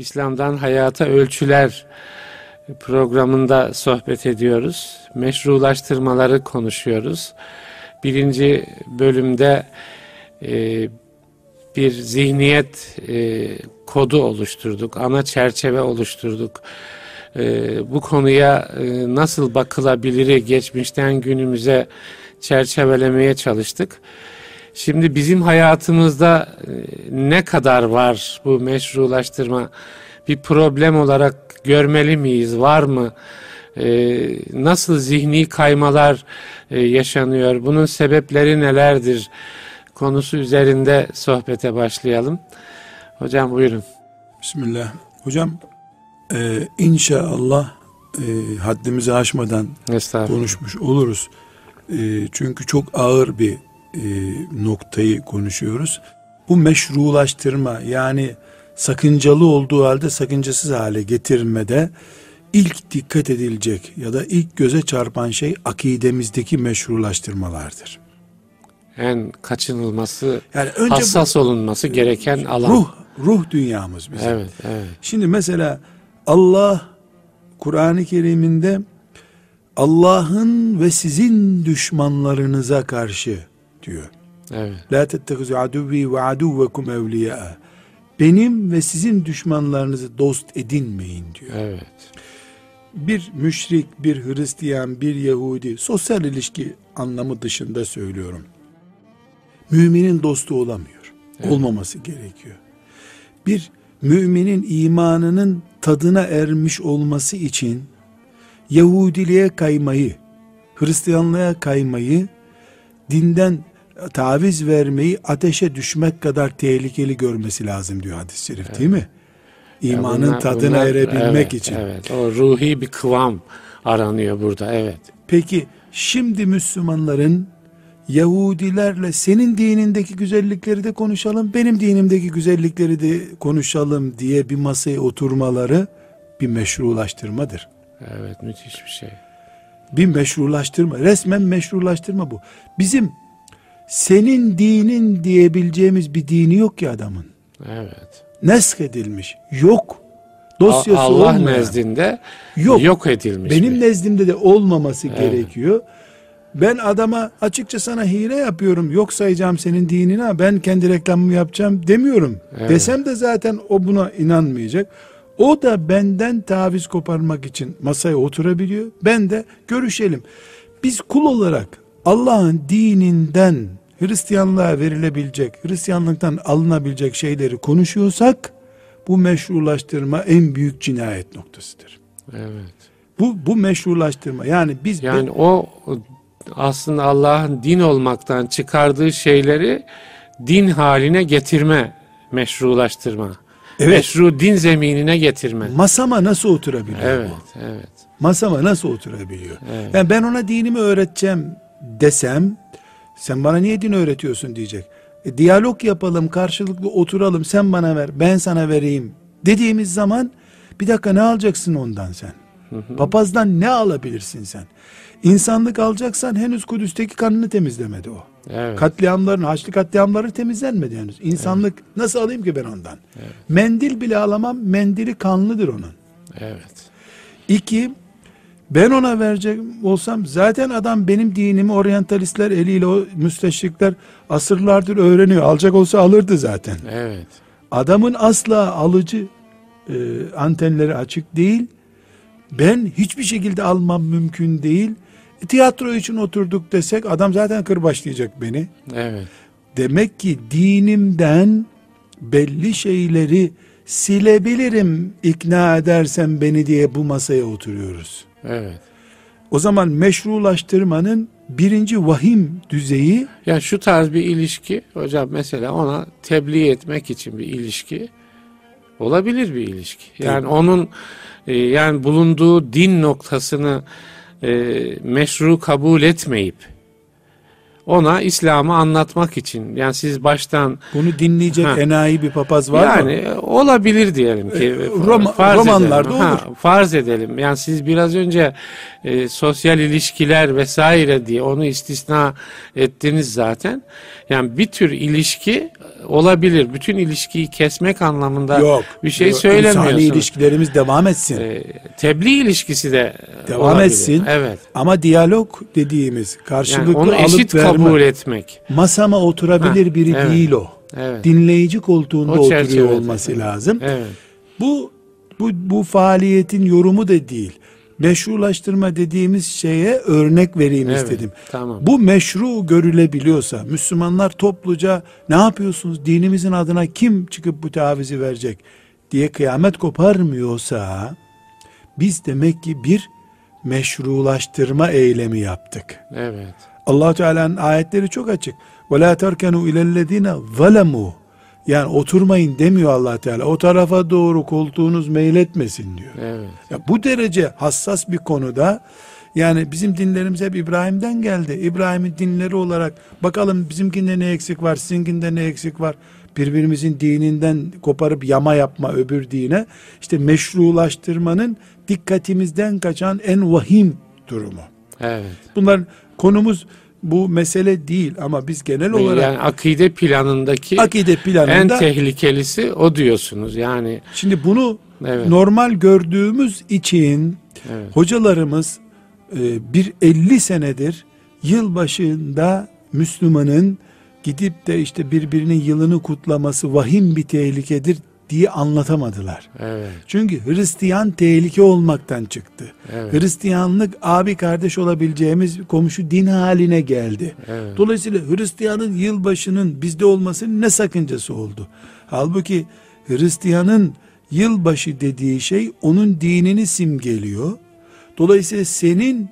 İslam'dan Hayata Ölçüler programında sohbet ediyoruz. Meşrulaştırmaları konuşuyoruz. Birinci bölümde e, bir zihniyet e, kodu oluşturduk, ana çerçeve oluşturduk. E, bu konuya e, nasıl bakılabilir geçmişten günümüze çerçevelemeye çalıştık. Şimdi bizim hayatımızda e, ne kadar var bu meşrulaştırma? Bir problem olarak görmeli miyiz? Var mı? Ee, nasıl zihni kaymalar e, yaşanıyor? Bunun sebepleri nelerdir? Konusu üzerinde sohbete başlayalım. Hocam buyurun. Bismillah. Hocam e, inşallah e, haddimizi aşmadan konuşmuş oluruz. E, çünkü çok ağır bir e, noktayı konuşuyoruz. Bu meşrulaştırma yani sakıncalı olduğu halde sakıncasız hale getirmede ilk dikkat edilecek ya da ilk göze çarpan şey akidemizdeki meşrulaştırmalardır. En kaçınılması, yani önce hassas bu, olunması gereken alan. Ruh, ruh dünyamız bizim. Evet, evet. Şimdi mesela Allah Kur'an-ı Kerim'inde Allah'ın ve sizin düşmanlarınıza karşı diyor. Evet. La tettehizu aduvi ve aduvekum evliya. Benim ve sizin düşmanlarınızı dost edinmeyin diyor. Evet. Bir müşrik, bir Hristiyan, bir Yahudi sosyal ilişki anlamı dışında söylüyorum. Müminin dostu olamıyor. Evet. Olmaması gerekiyor. Bir müminin imanının tadına ermiş olması için Yahudiliğe kaymayı, Hristiyanlığa kaymayı, dinden taviz vermeyi ateşe düşmek kadar tehlikeli görmesi lazım diyor hadis-i şerif evet. değil mi? İmanın bunlar, tadına bunlar, erebilmek evet, için. Evet, o ruhi bir kıvam aranıyor burada, evet. Peki şimdi Müslümanların Yahudilerle senin dinindeki güzellikleri de konuşalım, benim dinimdeki güzellikleri de konuşalım diye bir masaya oturmaları bir meşrulaştırmadır. Evet, müthiş bir şey. Bir meşrulaştırma, resmen meşrulaştırma bu. Bizim senin dinin diyebileceğimiz bir dini yok ki adamın. Evet. Nesk edilmiş. Yok. Dosyası Allah olmayan. nezdinde yok. yok edilmiş. Benim mi? nezdimde de olmaması evet. gerekiyor. Ben adama açıkça sana hile yapıyorum. Yok sayacağım senin dinine. Ben kendi reklamımı yapacağım demiyorum. Evet. Desem de zaten o buna inanmayacak. O da benden taviz koparmak için masaya oturabiliyor. Ben de görüşelim. Biz kul olarak Allah'ın dininden Hristiyanlığa verilebilecek, Hristiyanlıktan alınabilecek şeyleri konuşuyorsak bu meşrulaştırma en büyük cinayet noktasıdır. Evet. Bu bu meşrulaştırma. Yani biz yani o aslında Allah'ın din olmaktan çıkardığı şeyleri din haline getirme, meşrulaştırma. Evet. Meşru din zeminine getirme. Masama nasıl oturabiliyor evet, bu? Evet. Masama nasıl oturabiliyor? Evet. Yani ben ona dinimi öğreteceğim desem sen bana niye din öğretiyorsun diyecek. E, diyalog yapalım, karşılıklı oturalım, sen bana ver, ben sana vereyim dediğimiz zaman bir dakika ne alacaksın ondan sen? Papazdan ne alabilirsin sen? İnsanlık alacaksan henüz Kudüs'teki kanını temizlemedi o. Evet. Katliamların, Haçlı katliamları temizlenmedi henüz. İnsanlık evet. nasıl alayım ki ben ondan? Evet. Mendil bile alamam, mendili kanlıdır onun. Evet. İki, ben ona verecek olsam zaten adam benim dinimi oryantalistler eliyle o müsteşrikler asırlardır öğreniyor. Alacak olsa alırdı zaten. Evet. Adamın asla alıcı e, antenleri açık değil. Ben hiçbir şekilde almam mümkün değil. E, tiyatro için oturduk desek adam zaten kırbaçlayacak beni. Evet. Demek ki dinimden belli şeyleri silebilirim ikna edersen beni diye bu masaya oturuyoruz. Evet. O zaman meşrulaştırmanın birinci vahim düzeyi ya şu tarz bir ilişki hocam mesela ona tebliğ etmek için bir ilişki olabilir bir ilişki. Yani evet. onun e, yani bulunduğu din noktasını e, meşru kabul etmeyip ona İslam'ı anlatmak için. Yani siz baştan bunu dinleyecek ha, enayi bir papaz var yani, mı? Yani olabilir diyelim ki. E, Roma, farz romanlarda edelim. olur. Ha, farz edelim. Yani siz biraz önce e, sosyal ilişkiler vesaire diye onu istisna ettiniz zaten. Yani bir tür ilişki olabilir. Bütün ilişkiyi kesmek anlamında Yok. bir şey Yok, söylemiyorsunuz. İnsani ilişkilerimiz devam etsin. Ee, tebliğ ilişkisi de devam olabilir. etsin. Evet. Ama diyalog dediğimiz karşılıklı Yani onu alıp eşit verme. kabul etmek. Masama oturabilir Ha, biri evet. değil o. Evet. Dinleyici koltuğunda O oturuyor olması lazım. Evet. Bu bu bu faaliyetin yorumu da değil meşrulaştırma dediğimiz şeye örnek vereyim evet, istedim. Tamam. Bu meşru görülebiliyorsa Müslümanlar topluca ne yapıyorsunuz dinimizin adına kim çıkıp bu tavizi verecek diye kıyamet koparmıyorsa biz demek ki bir meşrulaştırma eylemi yaptık. Evet. Allah Teala'nın ayetleri çok açık. Ve la terkenu ilellezine zalemu yani oturmayın demiyor allah Teala. O tarafa doğru koltuğunuz meyletmesin diyor. Evet. Ya bu derece hassas bir konuda yani bizim dinlerimiz hep İbrahim'den geldi. İbrahim'in dinleri olarak bakalım bizimkinde ne eksik var, sizinkinde ne eksik var. Birbirimizin dininden koparıp yama yapma öbür dine. işte meşrulaştırmanın dikkatimizden kaçan en vahim durumu. Evet. Bunlar konumuz bu mesele değil ama biz genel olarak yani akide planındaki akide en planında tehlikelisi o diyorsunuz. Yani şimdi bunu Evet. normal gördüğümüz için evet. Hocalarımız e, bir 50 senedir yılbaşında Müslümanın gidip de işte birbirinin yılını kutlaması vahim bir tehlikedir diye anlatamadılar. Evet. Çünkü Hristiyan tehlike olmaktan çıktı. Evet. Hristiyanlık abi kardeş olabileceğimiz komşu din haline geldi. Evet. Dolayısıyla Hristiyanın yılbaşının bizde olmasının ne sakıncası oldu? Halbuki Hristiyanın yılbaşı dediği şey onun dinini simgeliyor. Dolayısıyla senin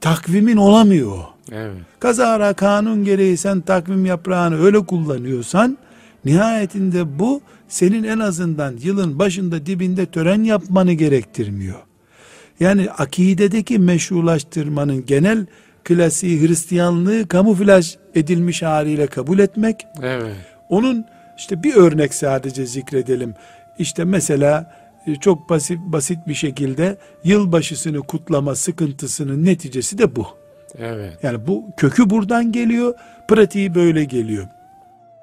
takvimin olamıyor. Evet. Kazara kanun gereği sen takvim yaprağını öyle kullanıyorsan nihayetinde bu senin en azından yılın başında dibinde tören yapmanı gerektirmiyor. Yani akidedeki meşrulaştırmanın genel klasiği Hristiyanlığı kamuflaj edilmiş haliyle kabul etmek Evet. onun işte bir örnek sadece zikredelim. İşte mesela e, çok basit basit bir şekilde yılbaşısını kutlama sıkıntısının neticesi de bu. Evet. Yani bu kökü buradan geliyor, pratiği böyle geliyor.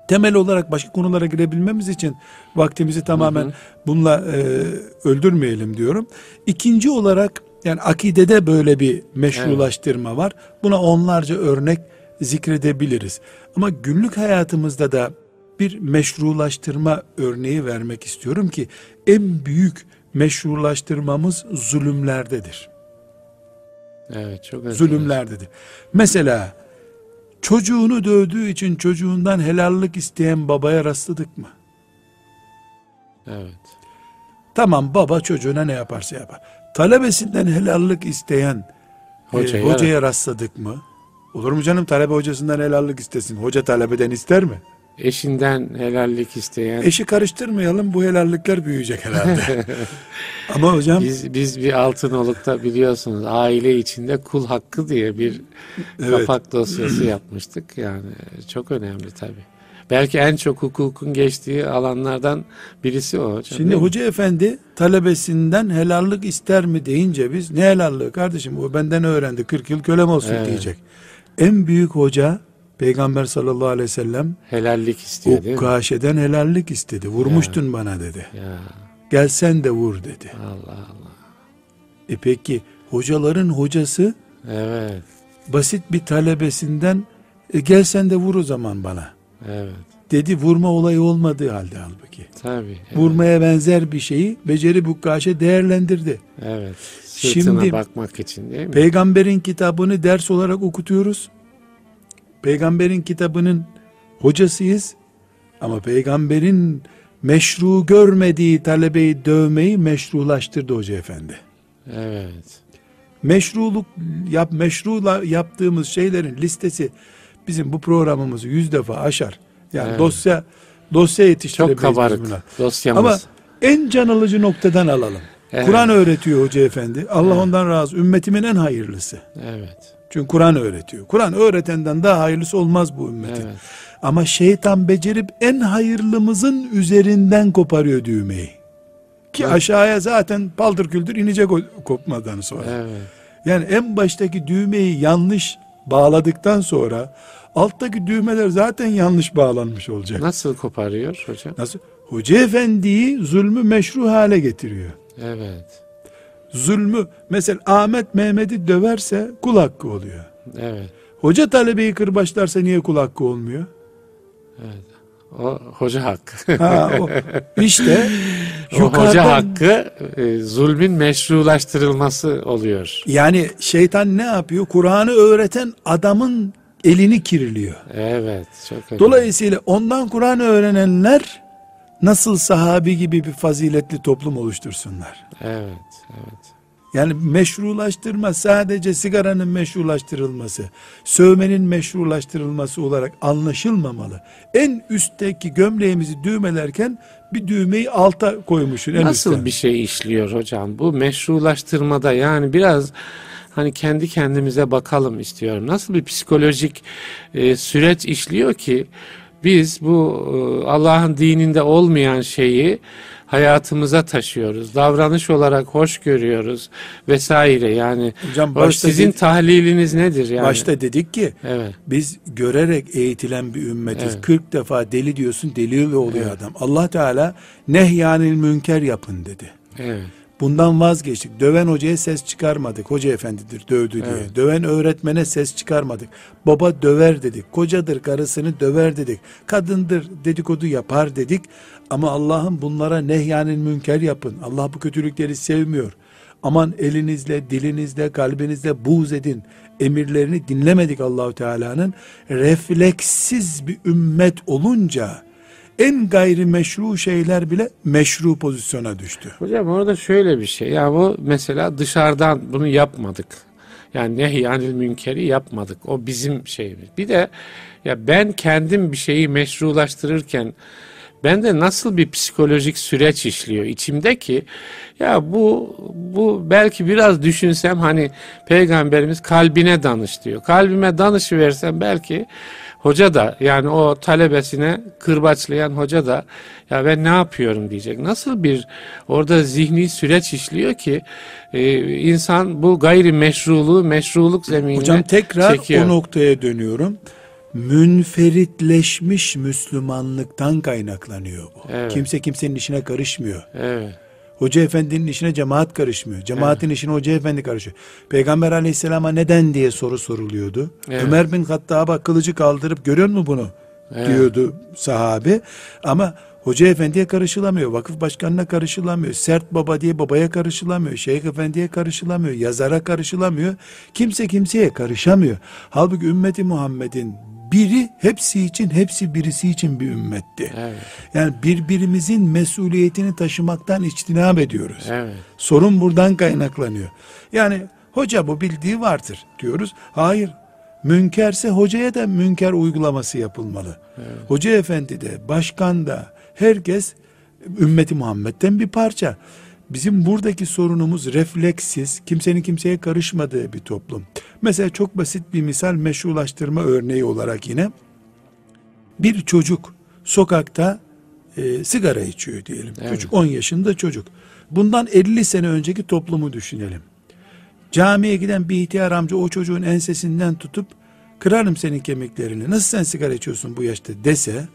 Temel olarak başka konulara girebilmemiz için vaktimizi tamamen bununla e, öldürmeyelim diyorum. İkinci olarak yani akidede böyle bir meşrulaştırma var. Buna onlarca örnek zikredebiliriz. Ama günlük hayatımızda da bir meşrulaştırma örneği vermek istiyorum ki en büyük meşrulaştırmamız zulümlerdedir. Evet. Çok zulümlerdedir. Mesela çocuğunu dövdüğü için çocuğundan helallik isteyen babaya rastladık mı? Evet. Tamam baba çocuğuna ne yaparsa yapar. Talebesinden helallik isteyen Hocaya- hocaya, hocaya rastladık mı? Olur mu canım talebe hocasından helallik istesin. Hoca talebeden ister mi? Eşinden helallik isteyen Eşi karıştırmayalım bu helallikler büyüyecek herhalde. Ama hocam biz biz bir Altınoluk'ta biliyorsunuz aile içinde kul hakkı diye bir Evet. kapak dosyası yapmıştık. Yani çok önemli tabii. Belki en çok hukukun geçtiği alanlardan birisi o hocam. Şimdi hoca efendi talebesinden helallik ister mi deyince biz ne helallığı kardeşim o benden öğrendi 40 yıl kölem olsun Evet. diyecek. En büyük hoca Peygamber sallallahu aleyhi ve sellem helallik istiyor değil mi? Ukkaşe'den helallik istedi. Vurmuştun bana dedi. Ya Gelsen de vur dedi. Allah Allah. E peki hocaların hocası Evet. basit bir talebesinden e, gelsen de vur o zaman bana Evet. dedi. Vurma olayı olmadığı halde halbuki. Tabii. Evet. Vurmaya benzer bir şeyi beceri Ukkaşe değerlendirdi. Evet. Sırtına Şimdi- bakmak için değil mi? Peygamberin kitabını ders olarak okutuyoruz. Peygamberin kitabının hocasıyız. Ama peygamberin meşru görmediği talebeyi dövmeyi meşrulaştırdı hoca efendi. Evet. Meşruluk yap meşrula yaptığımız şeylerin listesi bizim bu programımızı yüz defa aşar. Yani Evet. dosya dosya yetiştiremeyiz Çok kabarık buna. dosyamız. Ama en can alıcı noktadan alalım. Evet. Kur'an öğretiyor hoca efendi. Allah ondan razı. Ümmetimin en hayırlısı. Evet. Çünkü Kur'an öğretiyor. Kur'an öğretenden daha hayırlısı olmaz bu ümmetin. Evet. Ama şeytan becerip en hayırlımızın üzerinden koparıyor düğmeyi. Ki Evet. aşağıya zaten paldır küldür inecek kopmadan sonra. Evet. Yani en baştaki düğmeyi yanlış bağladıktan sonra alttaki düğmeler zaten yanlış bağlanmış olacak. Nasıl koparıyor hocam? Nasıl? Hoca efendiyi zulmü meşru hale getiriyor. Evet. Zulmü mesela Ahmet Mehmet'i döverse kul hakkı oluyor. Evet. Hoca talebeyi kırbaçlarsa niye kul hakkı olmuyor? O hoca hakkı. Ha, o, işte o hoca hakkı e, zulmün meşrulaştırılması oluyor. Yani şeytan ne yapıyor? Kur'an'ı öğreten adamın elini kirliyor. Evet. Çok önemli. Dolayısıyla ondan Kur'an öğrenenler nasıl sahabi gibi bir faziletli toplum oluştursunlar. Evet. Evet. Yani meşrulaştırma sadece sigaranın meşrulaştırılması, sövmenin meşrulaştırılması olarak anlaşılmamalı. En üstteki gömleğimizi düğmelerken bir düğmeyi alta koymuşsun en Nasıl üstte. bir şey işliyor hocam? Bu meşrulaştırmada yani biraz hani kendi kendimize bakalım istiyorum. Nasıl bir psikolojik e, süreç işliyor ki biz bu e, Allah'ın dininde olmayan şeyi hayatımıza taşıyoruz. Davranış olarak hoş görüyoruz vesaire. Yani Hocam o başta sizin dedik- tahliliniz nedir yani? Başta dedik ki Evet. biz görerek eğitilen bir ümmetiz. Evet. 40 defa deli diyorsun deli oluyor Evet. adam. Allah Teala nehyanil münker yapın dedi. Evet. Bundan vazgeçtik. Döven hocaya ses çıkarmadık. Hoca efendidir dövdü diye. Evet. Döven öğretmene ses çıkarmadık. Baba döver dedik. Kocadır karısını döver dedik. Kadındır dedikodu yapar dedik. Ama Allah'ın bunlara nehyanil münker yapın. Allah bu kötülükleri sevmiyor. Aman elinizle, dilinizle, kalbinizle buğz edin. Emirlerini dinlemedik Allahu Teala'nın. Refleksiz bir ümmet olunca en gayrimeşru şeyler bile meşru pozisyona düştü. Hocam orada şöyle bir şey. Ya bu mesela dışarıdan bunu yapmadık. Yani nehyanil münkeri yapmadık. O bizim şeyimiz. Bir de ya ben kendim bir şeyi meşrulaştırırken bende nasıl bir psikolojik süreç işliyor içimde ki ya bu bu belki biraz düşünsem hani peygamberimiz kalbine danış diyor. Kalbime danışı versem belki hoca da yani o talebesine kırbaçlayan hoca da ya ben ne yapıyorum diyecek. Nasıl bir orada zihni süreç işliyor ki e, insan bu gayri meşruluğu meşruluk zeminine Hocam tekrar çekiyor. o noktaya dönüyorum. Münferitleşmiş Müslümanlıktan kaynaklanıyor bu. Evet. Kimse kimsenin işine karışmıyor. Evet. Hoca efendinin işine cemaat karışmıyor. Cemaatin işine hoca efendi karışıyor. Peygamber aleyhisselama neden diye soru soruluyordu. Evet. Ömer bin Hattab'a kılıcı kaldırıp görüyor musun bunu? Evet. diyordu sahabe. Ama hoca efendiye karışılamıyor. Vakıf başkanına karışılamıyor. Sert baba diye babaya karışılamıyor. Şeyh efendiye karışılamıyor. Yazara karışılamıyor. Kimse kimseye karışamıyor. Halbuki ümmeti Muhammed'in biri hepsi için, hepsi birisi için bir ümmetti. Evet. Yani birbirimizin mesuliyetini taşımaktan içtinab ediyoruz. Evet. Sorun buradan kaynaklanıyor. Yani hoca bu bildiği vardır diyoruz. Hayır. Münkerse hocaya da münker uygulaması yapılmalı. Hoca efendi de, başkan da, herkes ümmeti Muhammed'den bir parça. Bizim buradaki sorunumuz refleksiz, kimsenin kimseye karışmadığı bir toplum. Mesela çok basit bir misal meşrulaştırma örneği olarak yine bir çocuk sokakta e, sigara içiyor diyelim. Evet. Çocuk 10 yaşında çocuk. Bundan 50 sene önceki toplumu düşünelim. Camiye giden bir ihtiyar amca o çocuğun ensesinden tutup kırarım senin kemiklerini. Nasıl sen sigara içiyorsun bu yaşta dese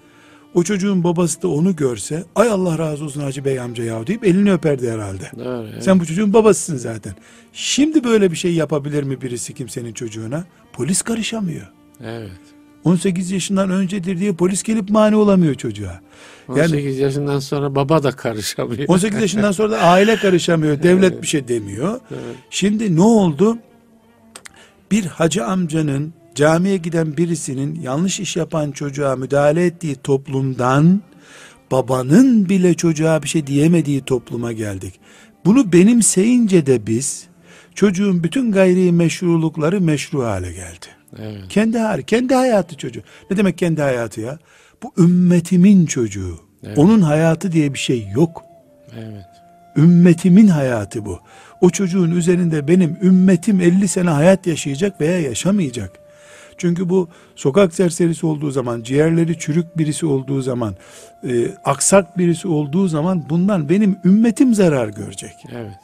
o çocuğun babası da onu görse ay Allah razı olsun Hacı Bey amca ya deyip elini öperdi herhalde. Doğru. evet. Sen bu çocuğun babasısın zaten. Şimdi böyle bir şey yapabilir mi birisi kimsenin çocuğuna? Polis karışamıyor. Evet. 18 yaşından öncedir diye polis gelip mani olamıyor çocuğa. 18 yaşından sonra baba da karışamıyor. 18 yaşından sonra da aile karışamıyor. Devlet bir şey demiyor. Evet. Şimdi ne oldu? Bir hacı amcanın camiye giden birisinin yanlış iş yapan çocuğa müdahale ettiği toplumdan babanın bile çocuğa bir şey diyemediği topluma geldik. Bunu benimseyince de biz çocuğun bütün gayri meşrulukları meşru hale geldi. Evet. Kendi hali, kendi hayatı çocuğu. Ne demek kendi hayatı ya? Bu ümmetimin çocuğu. Evet. Onun hayatı diye bir şey yok. Evet. Ümmetimin hayatı bu. O çocuğun üzerinde benim ümmetim 50 sene hayat yaşayacak veya yaşamayacak. Çünkü bu sokak serserisi olduğu zaman, ciğerleri çürük birisi olduğu zaman, e, aksak birisi olduğu zaman bundan benim ümmetim zarar görecek. Evet.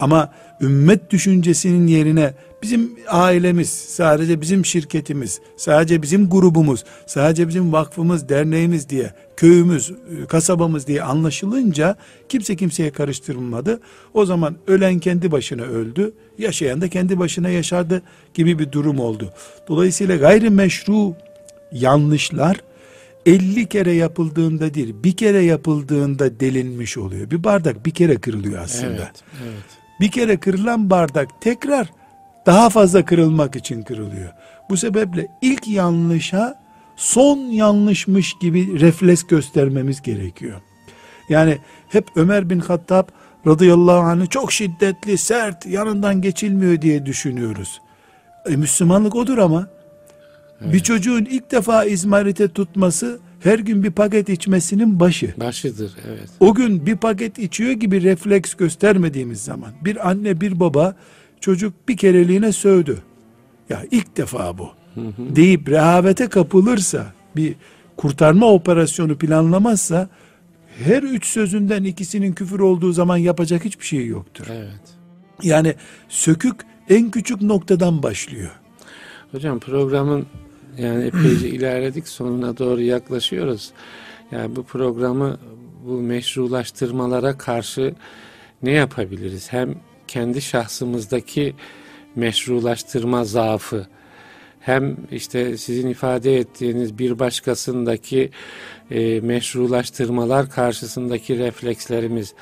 Ama ümmet düşüncesinin yerine bizim ailemiz, sadece bizim şirketimiz, sadece bizim grubumuz, sadece bizim vakfımız, derneğimiz diye, köyümüz, kasabamız diye anlaşılınca kimse kimseye karıştırılmadı. O zaman ölen kendi başına öldü, yaşayan da kendi başına yaşardı gibi bir durum oldu. Dolayısıyla gayrimeşru yanlışlar 50 kere yapıldığında değil, bir kere yapıldığında delinmiş oluyor. Bir bardak bir kere kırılıyor aslında. Evet, evet. Bir kere kırılan bardak tekrar daha fazla kırılmak için kırılıyor. Bu sebeple ilk yanlışa son yanlışmış gibi refleks göstermemiz gerekiyor. Yani hep Ömer bin Hattab radıyallahu anh'ı çok şiddetli, sert, yanından geçilmiyor diye düşünüyoruz. E, Müslümanlık odur ama evet. bir çocuğun ilk defa izmarite tutması her gün bir paket içmesinin başı. Başıdır evet. O gün bir paket içiyor gibi refleks göstermediğimiz zaman bir anne bir baba çocuk bir kereliğine sövdü. Ya ilk defa bu. Deyip rehavete kapılırsa bir kurtarma operasyonu planlamazsa her üç sözünden ikisinin küfür olduğu zaman yapacak hiçbir şey yoktur. Evet. Yani sökük en küçük noktadan başlıyor. Hocam programın yani epeyce ilerledik sonuna doğru yaklaşıyoruz. Yani bu programı bu meşrulaştırmalara karşı ne yapabiliriz? Hem kendi şahsımızdaki meşrulaştırma zaafı hem işte sizin ifade ettiğiniz bir başkasındaki e, meşrulaştırmalar karşısındaki reflekslerimiz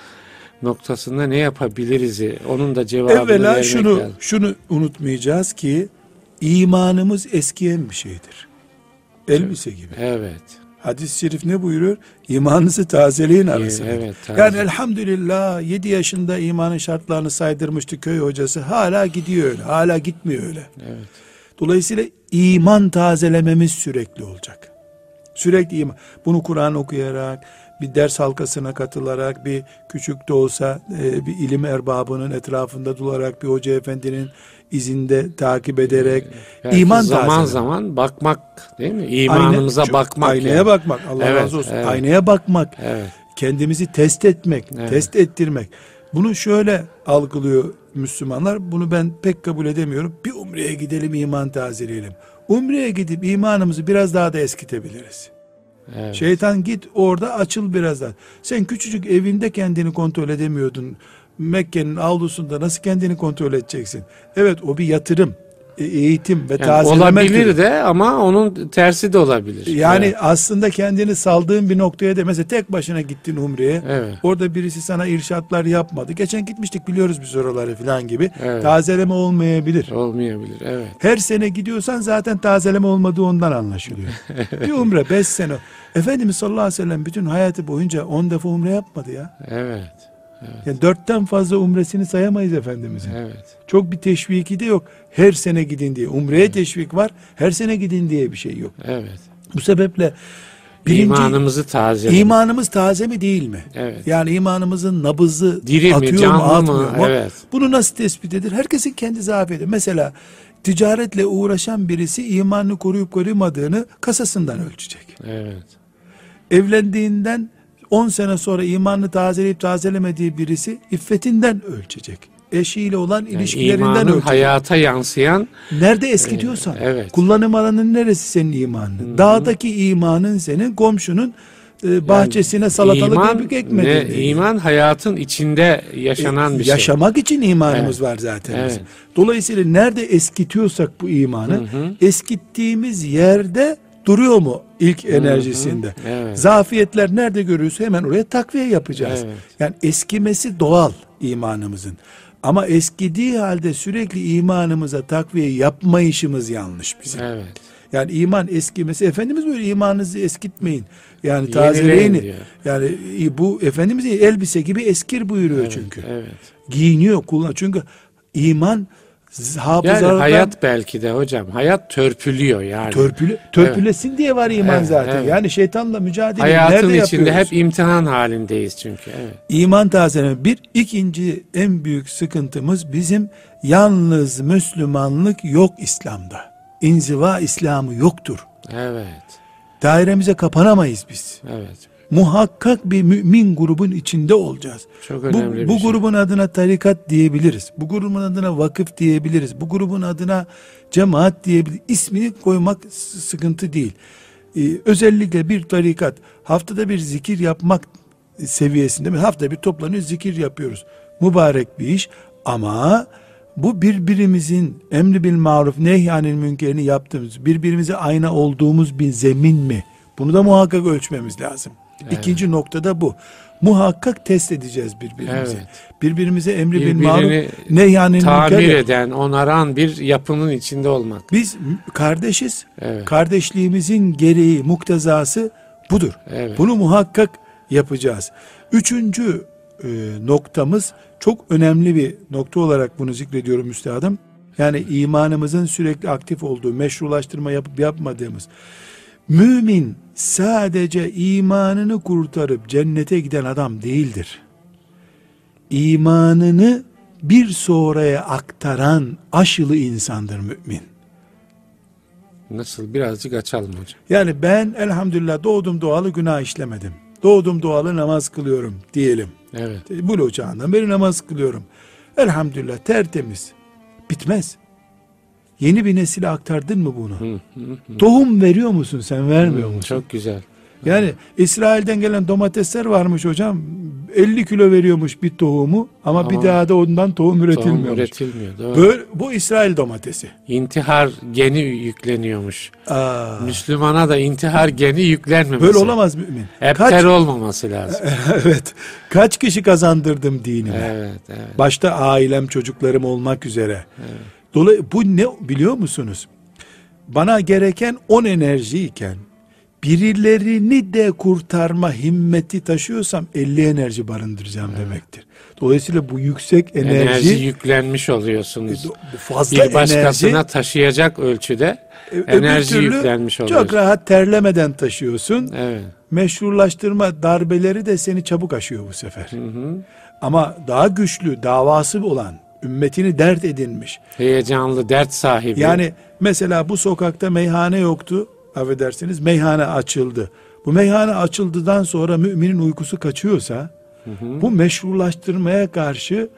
noktasında ne yapabiliriz? Onun da cevabını Evvela vermek şunu, lazım. şunu unutmayacağız ki imanımız eskiyen bir şeydir. Elbise gibi. Evet. Hadis-i şerif ne buyuruyor? İmanınızı tazeleyin arasında. Evet, taze. yani elhamdülillah 7 yaşında imanın şartlarını saydırmıştı köy hocası. Hala gidiyor öyle. Hala gitmiyor öyle. Evet. Dolayısıyla iman tazelememiz sürekli olacak. Sürekli iman. Bunu Kur'an okuyarak, bir ders halkasına katılarak, bir küçük de olsa e, bir ilim erbabının etrafında durarak, bir hoca efendinin izinde takip ederek Belki iman zaman tazeleme. zaman bakmak değil mi? İmanımıza Ayna- bakmak. Aynaya yani. bakmak. Allah Evet, razı olsun. evet. Aynaya bakmak. Evet. Kendimizi test etmek, Evet. test ettirmek. Bunu şöyle algılıyor Müslümanlar. Bunu ben pek kabul edemiyorum. Bir umreye gidelim iman tazeleyelim. Umreye gidip imanımızı biraz daha da eskitebiliriz. Evet. Şeytan git orada açıl biraz daha. Sen küçücük evinde kendini kontrol edemiyordun. Mekke'nin avlusunda nasıl kendini kontrol edeceksin? Evet o bir yatırım, e, eğitim ve Yani tazeleme olabilir türü. de ama onun tersi de olabilir. Yani Evet. aslında kendini saldığın bir noktaya da mesela tek başına gittin Umre'ye. Evet. Orada birisi sana irşatlar yapmadı. Geçen gitmiştik biliyoruz biz oraları falan gibi. Evet. Tazeleme olmayabilir. Olmayabilir. Evet. Her sene gidiyorsan zaten tazeleme olmadığı ondan anlaşılıyor. bir umre beş sene. Efendimiz sallallahu aleyhi ve sellem bütün hayatı boyunca on defa umre yapmadı ya. Evet. Evet. Yani dörtten fazla umresini sayamayız Efendimizin. Evet. Çok bir teşviki de yok. Her sene gidin diye. Umreye teşvik var. Her sene gidin diye bir şey yok. Evet. Bu sebeple birinci İmanımızı tazelemek. imanımız taze mi değil mi? Evet. Yani imanımızın nabızı Diri mi, atıyor canlı mu mı? atmıyor mu? Evet. Bunu nasıl tespit edilir? Herkesin kendi zafiyeti. Mesela ticaretle uğraşan birisi imanını koruyup korumadığını kasasından ölçecek. Evet. Evlendiğinden 10 sene sonra imanını tazeleyip tazelemediği birisi iffetinden ölçecek. Eşiyle olan Yani ilişkilerinden imanın ölçecek. hayata yansıyan Nerede eskitiyorsan. evet. Kullanım alanın neresi senin imanın? Dağdaki imanın senin komşunun e, bahçesine salatalık iman, yapıp ekmedin. ne, iman hayatın içinde yaşanan bir şey. Yaşamak için imanımız Evet. var zaten. Evet. Dolayısıyla nerede eskitiyorsak bu imanı, eskittiğimiz yerde duruyor mu ilk enerjisinde? Evet. Zafiyetler nerede görüyorsa hemen oraya takviye yapacağız. Evet. Yani eskimesi doğal imanımızın. Ama eskidiği halde sürekli imanımıza takviye yapmayışımız yanlış bizim. Evet. Yani iman eskimesi Efendimiz böyle imanınızı eskitmeyin. Yani Yenileyin tazeleyin. diyor. Yani bu Efendimiz elbise gibi eskir buyuruyor Evet, çünkü. Evet. Giyiniyor, kullan. Çünkü iman Yani hafızalardan hayat belki de hocam. Hayat törpülüyor yani. törpüle, törpülesin diye var iman Evet, zaten. evet. Yani şeytanla mücadele Hayatın nerede içinde yapıyoruz? hep imtihan halindeyiz çünkü. Evet. İman tazeleme. Bir ikinci en büyük sıkıntımız bizim yalnız Müslümanlık yok İslam'da. İnziva İslamı yoktur. Evet. Dairemize kapanamayız biz. Evet. Muhakkak bir mümin grubun içinde olacağız. Çok Bu, önemli bu bir şey. grubun adına tarikat diyebiliriz. Bu grubun adına vakıf diyebiliriz. Bu grubun adına cemaat diyebiliriz. İsmini koymak sıkıntı değil. Ee, özellikle bir tarikat haftada bir zikir yapmak seviyesinde mi? Haftada bir toplanıyor zikir yapıyoruz. Mübarek bir iş ama bu birbirimizin emri bil maruf nehyanil münkerini yaptığımız, birbirimize ayna olduğumuz bir zemin mi? Bunu da muhakkak ölçmemiz lazım. İkinci noktada bu. Muhakkak test edeceğiz birbirimize. Evet. Birbirimize emri bil maruf nehyanil Tamir eden, onaran bir yapının içinde olmak. Biz kardeşiz. Evet. Kardeşliğimizin gereği, muktezası budur. Evet. Bunu muhakkak yapacağız. Üçüncü e, noktamız çok önemli bir nokta olarak bunu zikrediyorum üstadım. Yani imanımızın sürekli aktif olduğu, meşrulaştırma yapıp yapmadığımız. Mümin sadece imanını kurtarıp cennete giden adam değildir. İmanını bir sonraya aktaran aşılı insandır mümin. Nasıl? Birazcık açalım hocam. Yani ben elhamdülillah doğdum doğalı günah işlemedim. Doğdum doğalı namaz kılıyorum diyelim. Evet. Bulu çağından beri namaz kılıyorum. Elhamdülillah tertemiz. Bitmez. Yeni bir nesile aktardın mı bunu? Hı, hı, hı. Tohum veriyor musun sen vermiyor Hı, musun? Çok güzel. Yani İsrail'den gelen domatesler varmış hocam. 50 kilo veriyormuş bir tohumu ama, Ama bir daha da ondan tohum Tohum üretilmiyormuş. üretilmiyor. Doğru. Böyle, bu İsrail domatesi. İntihar geni yükleniyormuş. Aa, Müslümana da intihar geni yüklenmemesi. böyle olamaz mümin. Ebter Kaç, olmaması lazım. evet. Kaç kişi kazandırdım dinime? evet, evet. Başta ailem, çocuklarım olmak üzere. Dolayı bu ne biliyor musunuz? Bana gereken 10 enerjiyken birilerini de kurtarma himmeti taşıyorsam 50 enerji barındıracağım demektir. Dolayısıyla bu yüksek enerji, Enerji yüklenmiş oluyorsunuz. bu fazla Bir başkasına enerji taşıyacak ölçüde e, enerji yüklenmiş çok oluyorsun. rahat terlemeden taşıyorsun. Evet. Meşrulaştırma darbeleri de seni çabuk aşıyor bu sefer. Hı hı. Ama daha güçlü, davası olan, ümmetini dert edinmiş, Heyecanlı, dert sahibi. Yani mesela bu sokakta meyhane yoktu. Affedersiniz meyhane açıldı. Bu meyhane açıldıdan sonra müminin uykusu kaçıyorsa bu meşrulaştırmaya karşı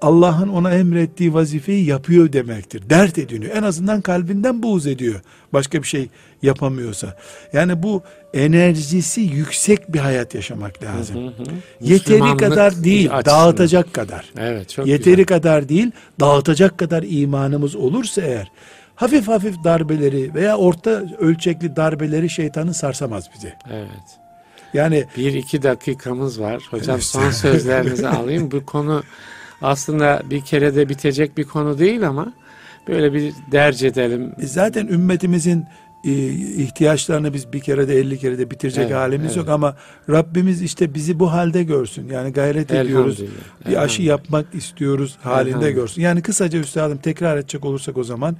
Allah'ın ona emrettiği vazifeyi yapıyor demektir. Dert ediniyor. En azından kalbinden buğz ediyor. Başka bir şey yapamıyorsa. Yani bu enerjisi yüksek bir hayat yaşamak lazım. Hı hı. Yeteri Müslümanlık kadar değil, açısından. dağıtacak kadar. Evet, çok Yeteri güzel. kadar değil, dağıtacak kadar imanımız olursa eğer hafif hafif darbeleri veya orta ölçekli darbeleri şeytanın sarsamaz bizi. Evet. Yani Bir iki dakikamız var. Hocam son sözlerinizi alayım. Bu konu aslında bir kere de bitecek bir konu değil ama böyle bir derc edelim. zaten ümmetimizin e, ihtiyaçlarını biz bir kere de 50 kere de bitirecek Evet, halimiz evet. yok ama Rabbimiz işte bizi bu halde görsün. Yani gayret ediyoruz. Bir aşı yapmak istiyoruz halinde görsün. Yani kısaca üstadım tekrar edecek olursak o zaman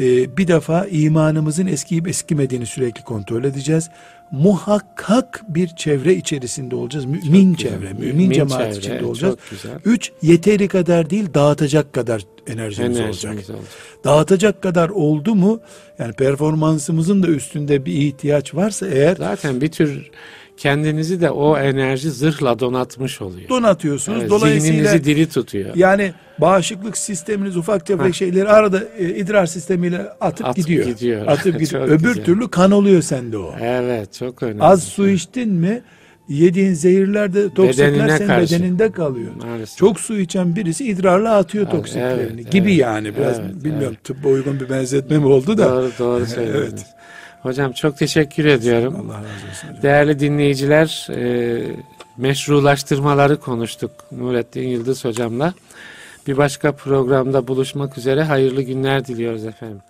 e, bir defa imanımızın eskiyip eskimediğini sürekli kontrol edeceğiz. Muhakkak bir çevre içerisinde olacağız. Mümin Güzel. çevre, mümin, cemaat çevre, içinde olacağız. Çok güzel. Üç, yeteri kadar değil dağıtacak kadar enerjimiz olacak. Enerjimiz olacak. Dağıtacak kadar oldu mu yani performansımızın da üstünde bir ihtiyaç varsa eğer Zaten bir tür kendinizi de o enerji zırhla donatmış oluyor. donatıyorsunuz. Evet, Dolayısıyla zihninizi diri tutuyor. Yani bağışıklık sisteminiz ufak tefek Ha. şeyleri arada e, idrar sistemiyle atıp, Atıp gidiyor. gidiyor. Atıp gidiyor. Öbür güzel. türlü kan oluyor sende o. Evet çok önemli. Az su içtin mi yediğin zehirler de toksikler senin karşı. bedeninde kalıyor. Maalesef. Çok su içen birisi idrarla atıyor Evet, toksiklerini evet, gibi evet. yani biraz Evet, bilmiyorum tıbba uygun bir benzetme mi oldu da. Doğru doğru söylediniz. Evet. Hocam çok teşekkür ediyorum. Allah razı olsun hocam. Değerli dinleyiciler, e, meşrulaştırmaları konuştuk Nurettin Yıldız hocamla. Bir başka programda buluşmak üzere hayırlı günler diliyoruz efendim.